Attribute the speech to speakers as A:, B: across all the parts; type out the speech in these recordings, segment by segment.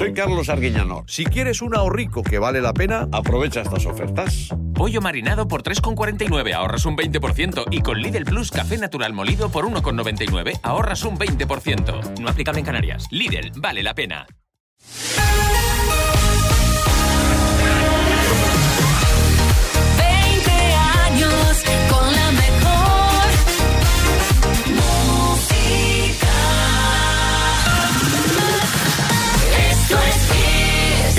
A: soy Carlos Arguiñano. Si quieres un ahorrico que vale la pena, aprovecha estas ofertas.
B: Pollo marinado por 3,49 ahorras un 20% y con Lidl Plus café natural molido por 1,99 ahorras un 20%. No aplicable en Canarias. Lidl, vale la pena.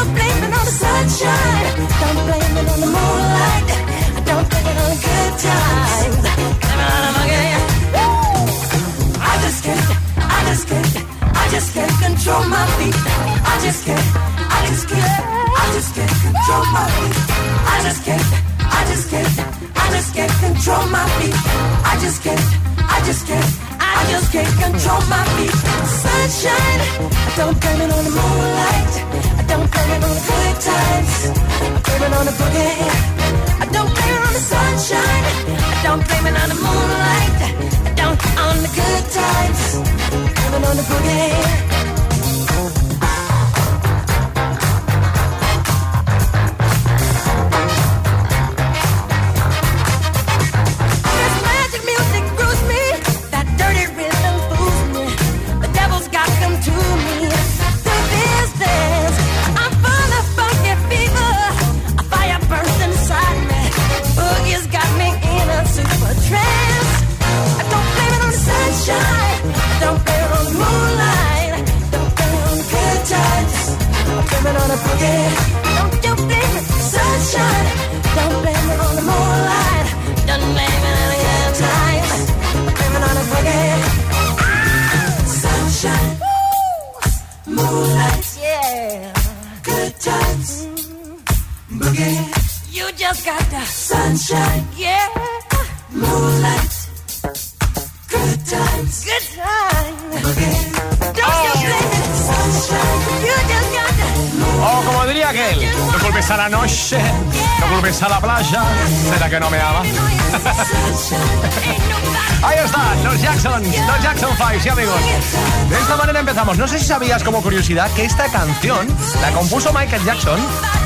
C: Don't blame it on the sunshine. Don't blame it on the moonlight. Don't blame it on the good times. Blame it on the. Woo! I just can't, I just can't, I just can't control my feet. I just can't, I just can't, I just can't control my feet. I just can't, I just can't, I just can't control my feet. I just can't, I just can't, I just can't control my feet. Sunshine, don't blame it on the moonlight. I don't blame on the good times. I blame it on the boogie. I don't blame it on the sunshine. I don't blame it on the moonlight. Don't on the good times. On the boogie. Just got the sunshine. Yeah. Moonlight.
D: A la noche, no a la playa, será que no me ama. Ahí está, los Jackson, los Jackson 5, sí amigos. De esta manera empezamos. No sé si sabías como curiosidad que esta canción la compuso Michael Jackson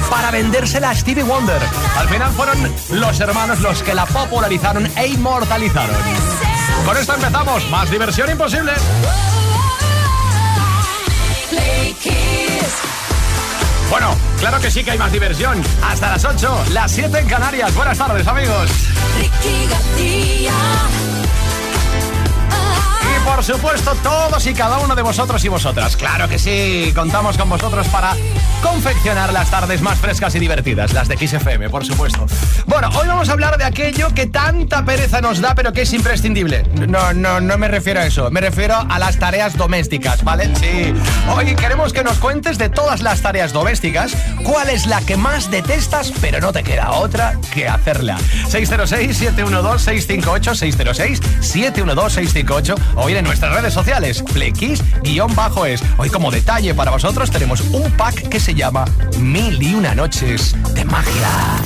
D: para vendérsela a Stevie Wonder. Al final fueron los hermanos los que la popularizaron e inmortalizaron. Con esto empezamos, más diversión imposible.
C: Play Kiss.
D: Bueno, claro que sí que hay más diversión. Hasta las 8, las 7 en Canarias. Buenas tardes, amigos.
C: Ricky García.
D: Por supuesto, todos y cada uno de vosotros y vosotras. Claro que sí, contamos con vosotros para confeccionar las tardes más frescas y divertidas, las de XFM, por supuesto. Bueno, hoy vamos a hablar de aquello que tanta pereza nos da, pero que es imprescindible. No, no, no me refiero a eso, me refiero a las tareas domésticas, ¿vale? Sí. Hoy queremos que nos cuentes de todas las tareas domésticas, cuál es la que más detestas, pero no te queda otra que hacerla. 606-712-658, 606-712-658 o bien en nuestras redes sociales, plequis-es. Hoy como detalle para vosotros tenemos un pack que se llama Mil y una noches de magia.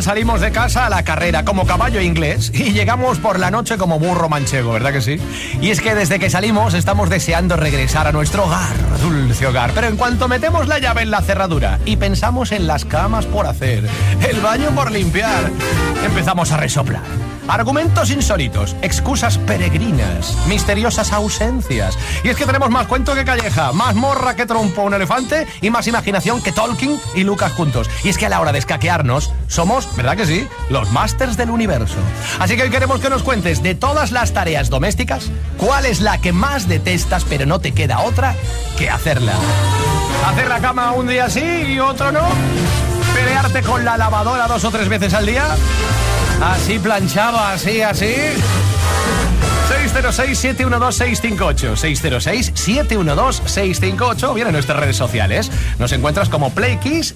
D: Salimos de casa a la carrera como caballo inglés y llegamos por la noche como burro manchego, ¿verdad que sí? Y es que desde que salimos estamos deseando regresar a nuestro hogar, dulce hogar. Pero en cuanto metemos la llave en la cerradura y pensamos en las camas por hacer, el baño por limpiar, empezamos a resoplar Argumentos insólitos, excusas peregrinas, misteriosas ausencias. Y es que tenemos más cuento que calleja, más morra que trompo un elefante y más imaginación que Tolkien y Lucas juntos. Y es que a la hora de escaquearnos, somos, ¿verdad que sí?, los masters del universo. Así que hoy queremos que nos cuentes de todas las tareas domésticas, cuál es la que más detestas pero no te queda otra que hacerla. ¿Hacer la cama un día sí y otro no? ¿Pelearte con la lavadora dos o tres veces al día? Así planchaba, así, así. 606-712-658. 606-712-658. Viene en nuestras redes sociales. Nos encuentras como PlayKiss-es.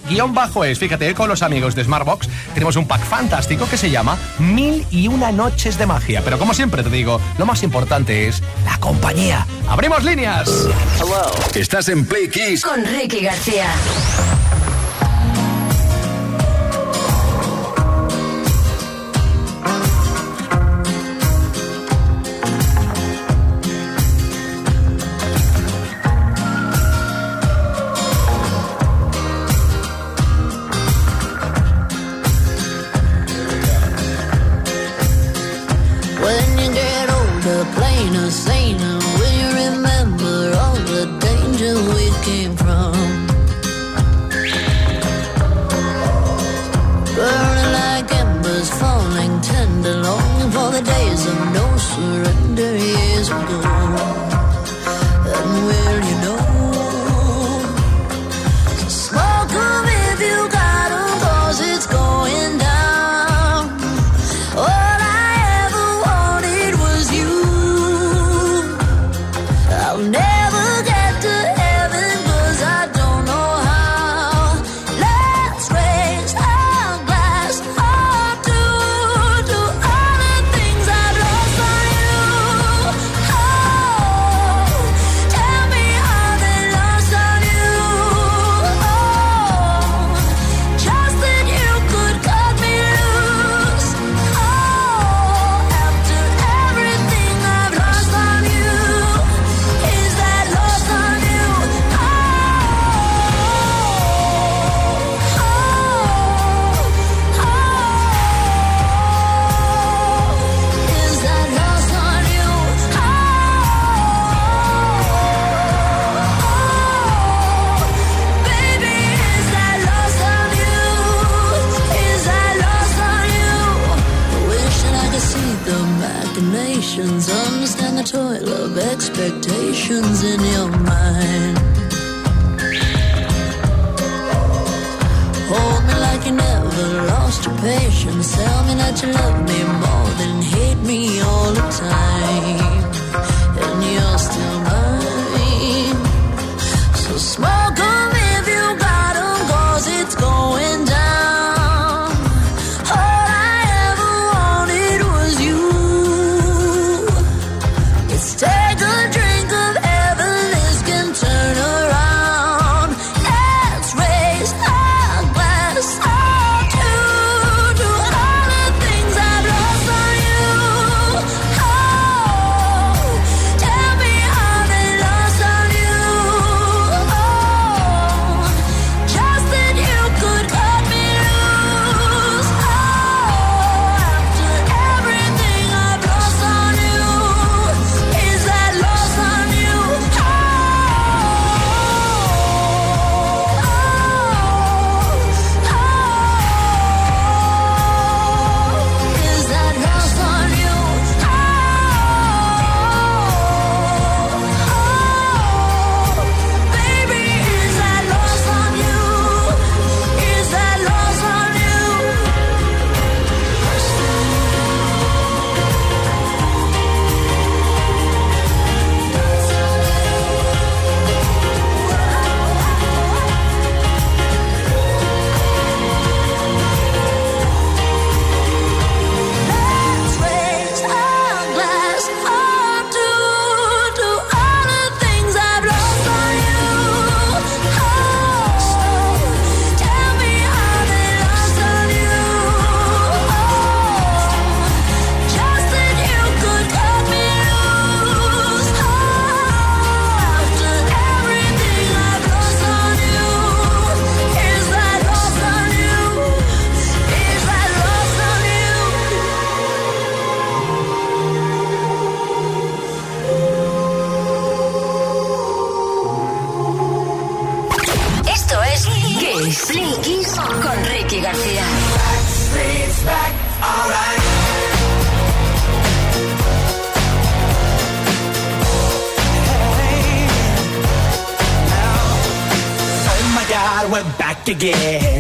D: Fíjate, con los amigos de Smartbox tenemos un pack fantástico que se llama Mil y una noches de magia. Pero como siempre te digo, lo más importante es la compañía. ¡Abrimos líneas!
E: Estás en Play Kiss
F: con Ricky García.
G: again.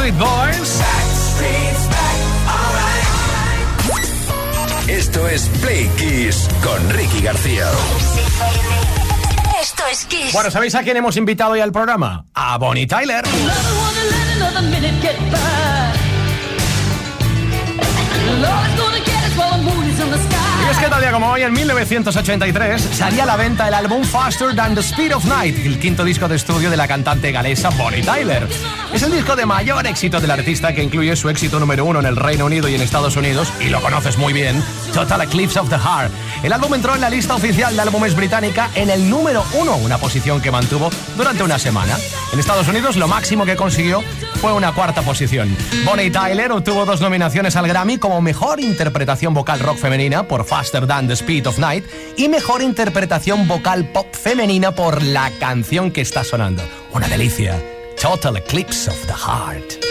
D: Backstreet Boys.
H: Esto es Play Kiss con Ricky García.
F: Esto es Kiss.
D: Bueno, ¿sabéis a quién hemos invitado hoy al programa? A Bonnie Tyler. Es que tal día como hoy, en 1983, salía a la venta el álbum Faster Than the Speed of Night, el quinto disco de estudio de la cantante galesa Bonnie Tyler. Es el disco de mayor éxito del artista que incluye su éxito número uno en el Reino Unido y en Estados Unidos, y lo conoces muy bien, Total Eclipse of the Heart. El álbum entró en la lista oficial de álbumes británica en el número uno, una posición que mantuvo durante una semana. En Estados Unidos lo máximo que consiguió fue una cuarta posición. Bonnie Tyler obtuvo dos nominaciones al Grammy como Mejor Interpretación Vocal Rock Femenina por Faster Than the Speed of Night y Mejor Interpretación Vocal Pop Femenina por la canción que está sonando. Una delicia. Total Eclipse of the Heart.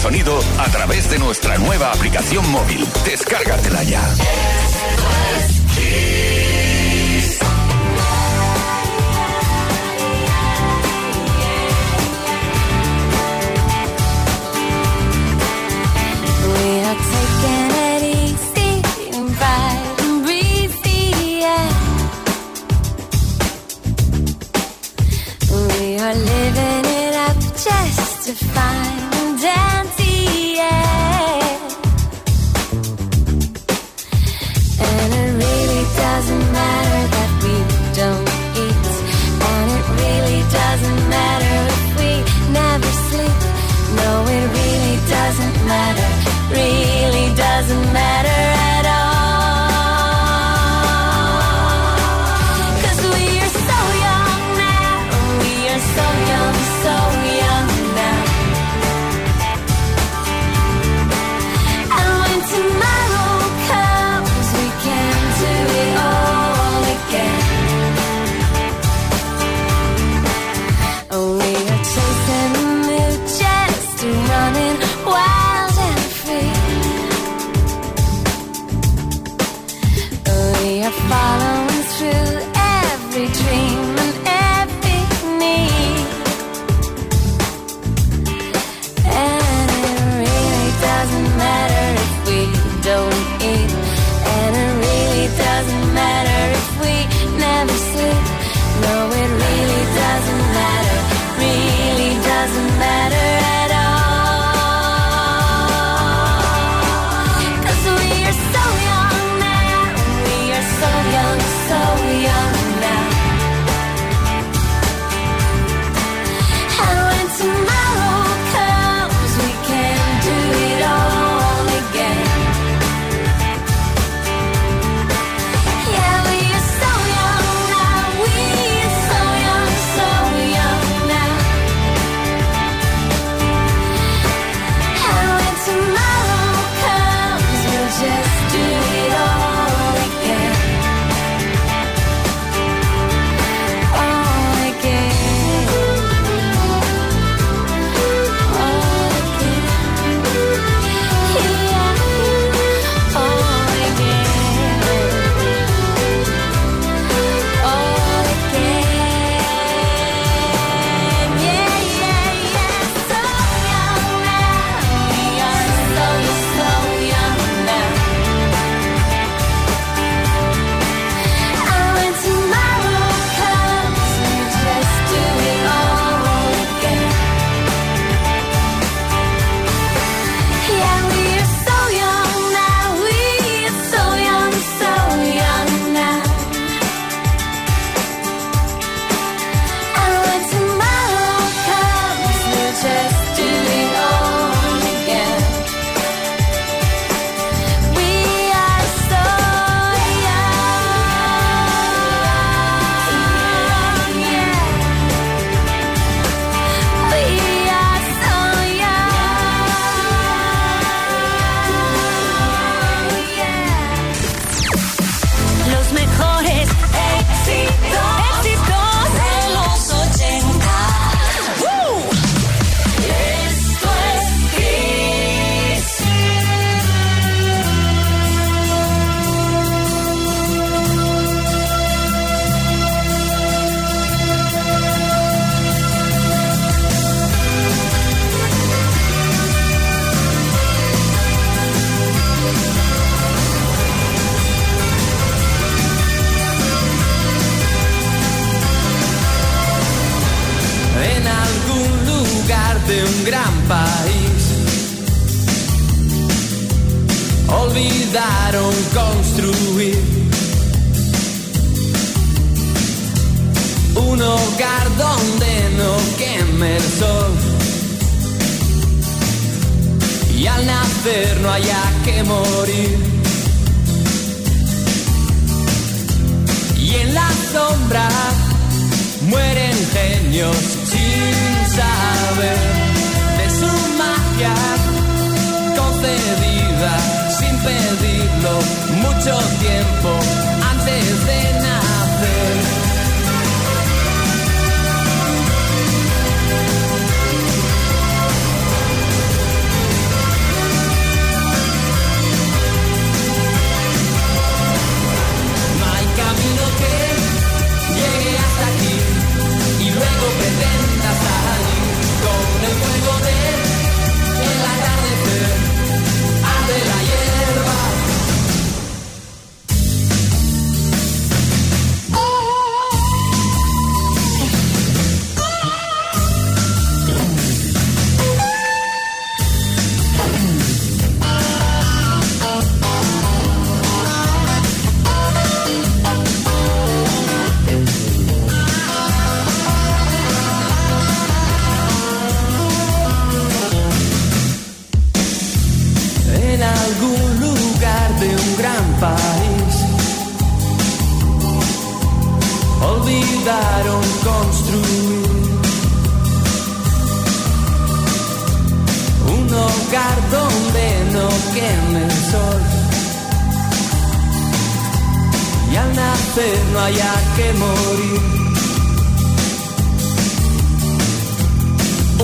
E: sonido a través de nuestra nueva aplicación móvil. Descárgatela ya.
I: lugar donde no queme el sol. Y al nacer no haya que morir. Y en la sombra mueren genios sin saber de su magia concedida sin pedirlo mucho tiempo antes de nacer. El fuego de donde no queme el sol. Y al nacer no haya que morir.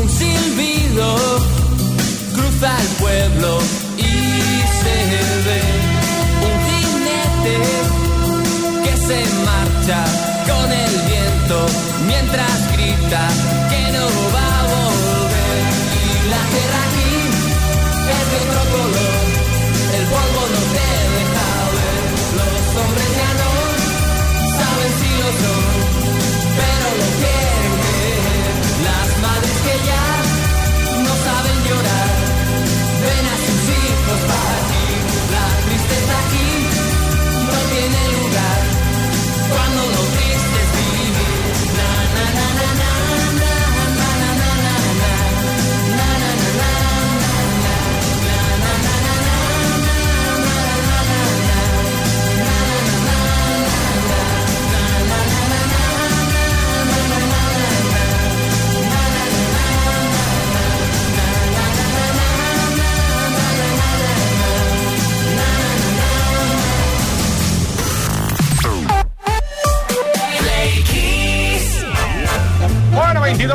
I: Un silbido cruza el pueblo y se ve un jinete que se marcha con el viento mientras grita que no va otro color, el polvo no te deja ver. Los hombres ya no saben si lo son, pero lo quieren creer. Las madres que ya no saben llorar ven a sus hijos partir. La tristeza aquí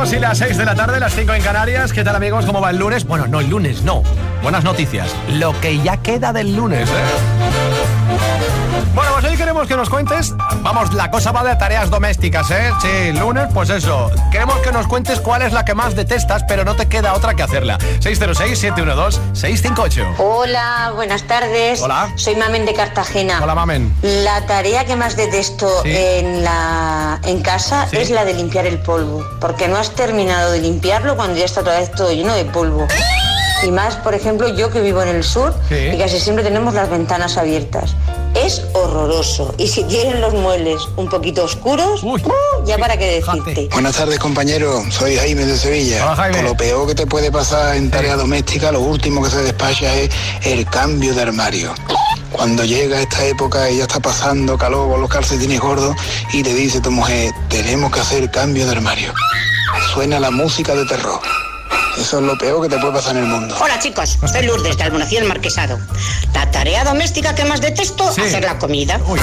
D: 22 y las 6 de la tarde, las 5 en Canarias. ¿Qué tal, amigos? ¿Cómo va el lunes? Bueno, no, el lunes no. Buenas noticias. Lo que ya queda del lunes, ¿eh? Bueno, pues hoy queremos que nos cuentes. Vamos, la cosa va de tareas domésticas, ¿eh? Sí, lunes, pues eso. Queremos que nos cuentes cuál es la que más detestas, pero no te queda otra que hacerla. 606-712-658.
J: Hola, buenas tardes.
D: Hola.
J: Soy Mamen de Cartagena.
D: Hola, Mamen.
J: La tarea que más detesto
D: Sí.
J: en, la, en casa
D: Sí.
J: es la de limpiar el polvo, porque no has terminado de limpiarlo cuando ya está otra vez todo lleno de polvo. Y más, por ejemplo, yo que vivo en el sur
D: Sí.
J: y casi siempre tenemos las ventanas abiertas. Es horroroso. Y si tienen los muebles un poquito oscuros,
D: Uy.
J: ya para qué decirte.
K: Buenas tardes compañero, soy Jaime de Sevilla.
D: Hola, Jaime.
K: Lo peor que te puede pasar en tarea doméstica, lo último que se despacha es el cambio de armario. Cuando llega esta época y ya está pasando calor con los calcetines gordos y te dice tu mujer, tenemos que hacer cambio de armario. Suena la música de terror. Eso es lo peor que te puede pasar en el mundo.
L: Hola chicos, soy Lourdes de Albunación Marquesado. La tarea doméstica que más detesto,
D: Sí.
L: hacer la comida.
D: Uy.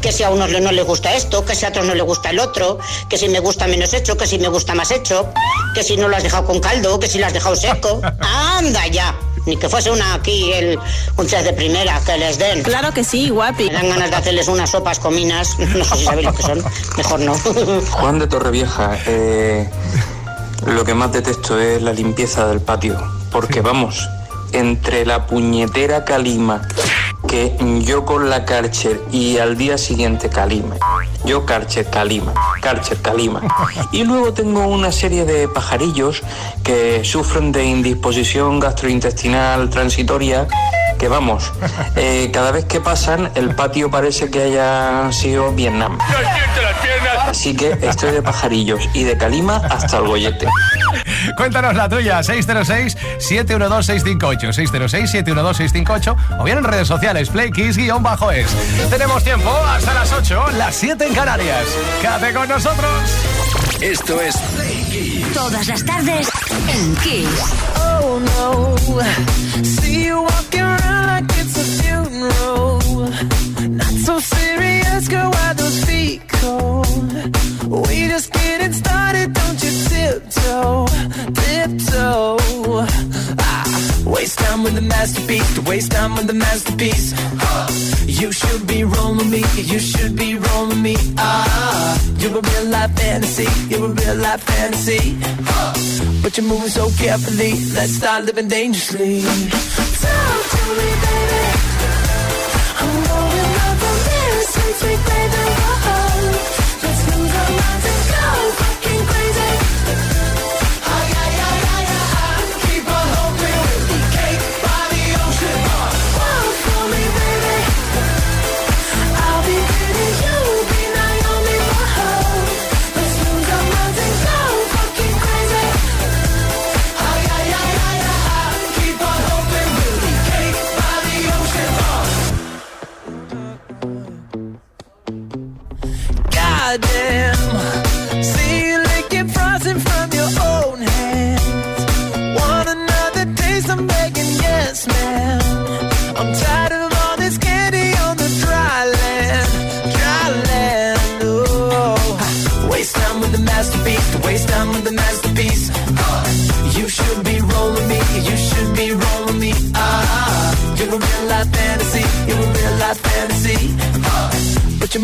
L: Que si a unos no les gusta esto, que si a otros no les gusta el otro, que si me gusta menos hecho, que si me gusta más hecho, que si no lo has dejado con caldo, que si lo has dejado seco. ¡Anda ya! Ni que fuese una aquí, el, un chef de primera, que les den.
G: Claro que sí, guapi.
L: Me dan ganas de hacerles unas sopas cominas, no sé si sabéis lo que son, mejor no.
M: Juan de Torrevieja, eh, lo que más detesto es la limpieza del patio, porque vamos, entre la puñetera calima que yo con la Karcher y al día siguiente calima, yo Karcher calima, Karcher calima, y luego tengo una serie de pajarillos que sufren de indisposición gastrointestinal transitoria que vamos, eh, cada vez que pasan el patio parece que haya sido Vietnam. Así que estoy de pajarillos y de calima hasta el gollete.
D: Cuéntanos la tuya, 606-712-658, 606-712-658 o bien en redes sociales, playkiss-es. Tenemos tiempo hasta las 8, las 7 en Canarias. Quédate con nosotros.
E: Esto es
F: Todas las tardes en Kiss.
I: Oh no, see you walking
G: so serious, girl, why those feet cold? We just getting started, don't you tiptoe, tiptoe. Ah, waste time with the masterpiece, waste time with the masterpiece. You should be rolling me, you should be rolling me. Ah, you're a real life fantasy, you're a real life fantasy. But you're moving so carefully, let's start living dangerously. Talk to me, baby. goddamn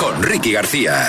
E: con Ricky García.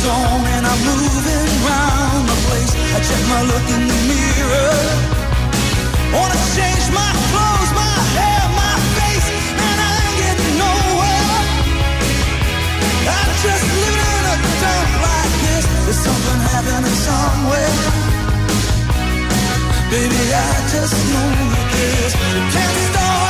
N: zone and I'm moving round the place. I check my look in the mirror. Wanna change my clothes, my hair, my face, and I ain't getting nowhere. I'm just living in a dump like this. There's something happening somewhere. Baby, I just know you. You can't stop.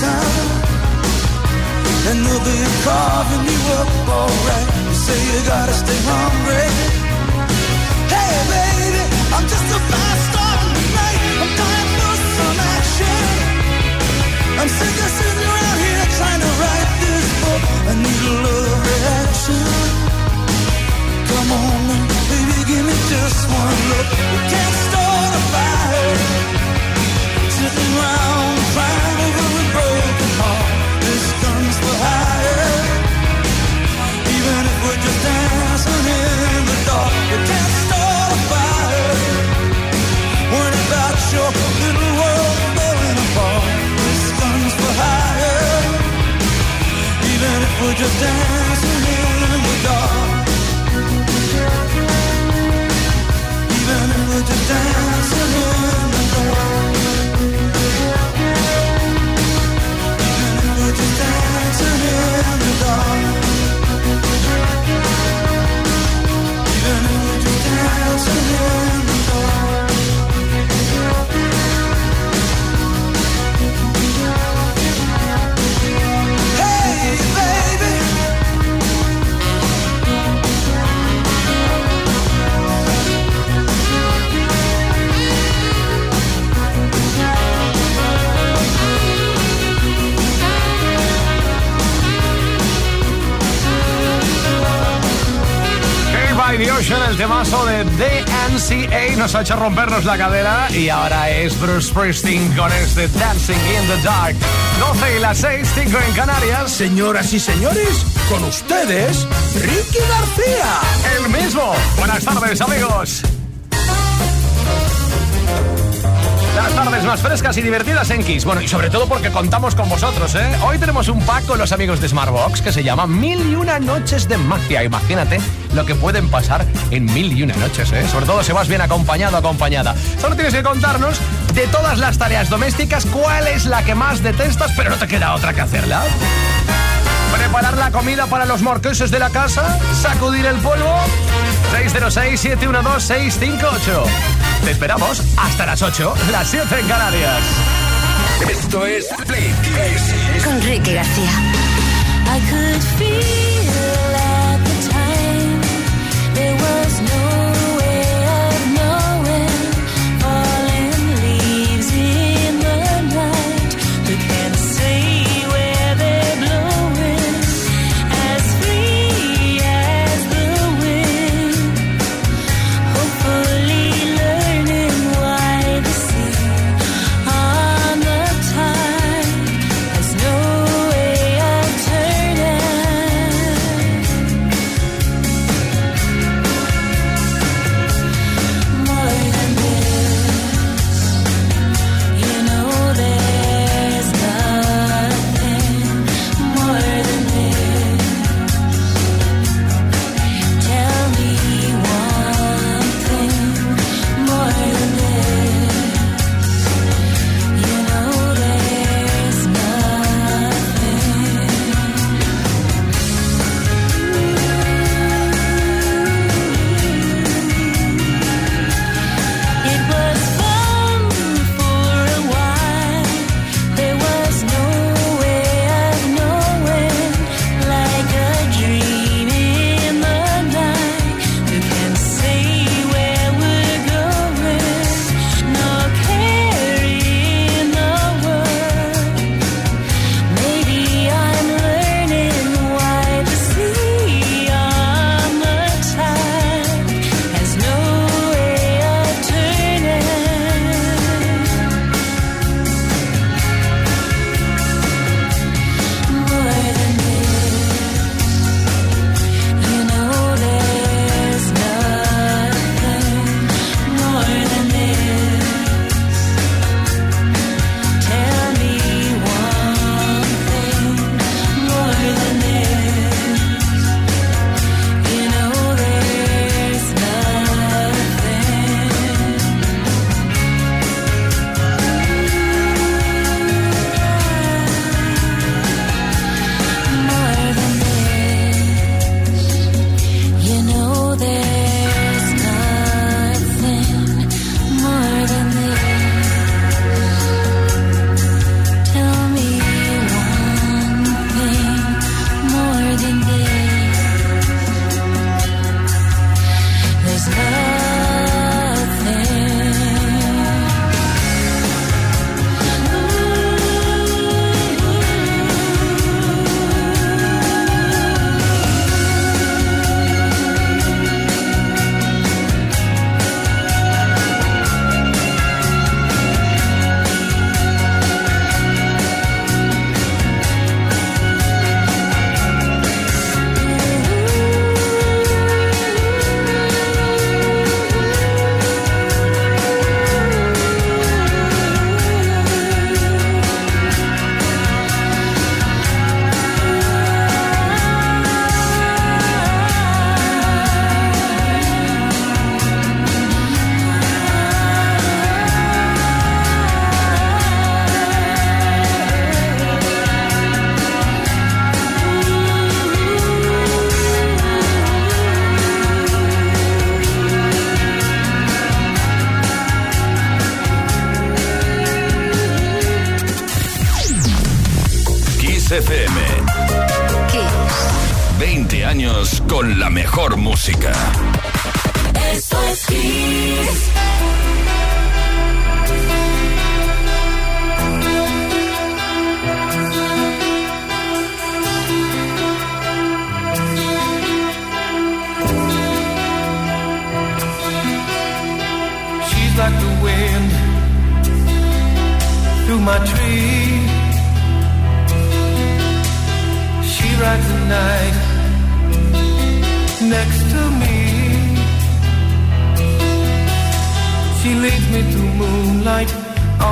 N: time. And they'll be carving you up alright. You say you gotta stay hungry. Hey baby, I'm just a fast starting tonight. I'm dying for some action. I'm sick of sitting around here trying to write this book. I need a love reaction. Come on, baby, give me just one look. We can't start a
D: fight. Temazo de DNCA nos ha hecho rompernos la cadera y ahora es Bruce Springsteen con este Dancing in the Dark. 12 y las 6, 5 en Canarias.
O: Señoras y señores, con ustedes, Ricky García.
D: El mismo. Buenas tardes, amigos. Las tardes más frescas y divertidas en Kiss. Bueno, y sobre todo porque contamos con vosotros, ¿eh? Hoy tenemos un pack con los amigos de Smartbox que se llama Mil y una noches de magia. Imagínate lo que pueden pasar en mil y una noches, ¿eh? Sobre todo si vas bien acompañado acompañada. Solo tienes que contarnos de todas las tareas domésticas cuál es la que más detestas, pero no te queda otra que hacerla. Preparar la comida para los morqueses de la casa, sacudir el polvo. 606-712-658. Te esperamos hasta las 8, las 7 en Canarias.
H: Esto es Play Kiss.
F: Con Ricky García.
E: I could feel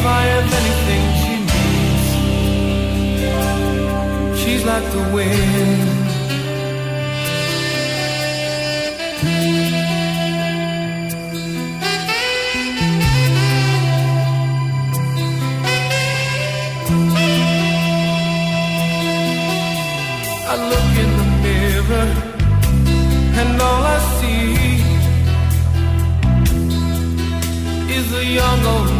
P: believe I have anything she needs. She's like the wind. I look in the mirror and all I see is a young old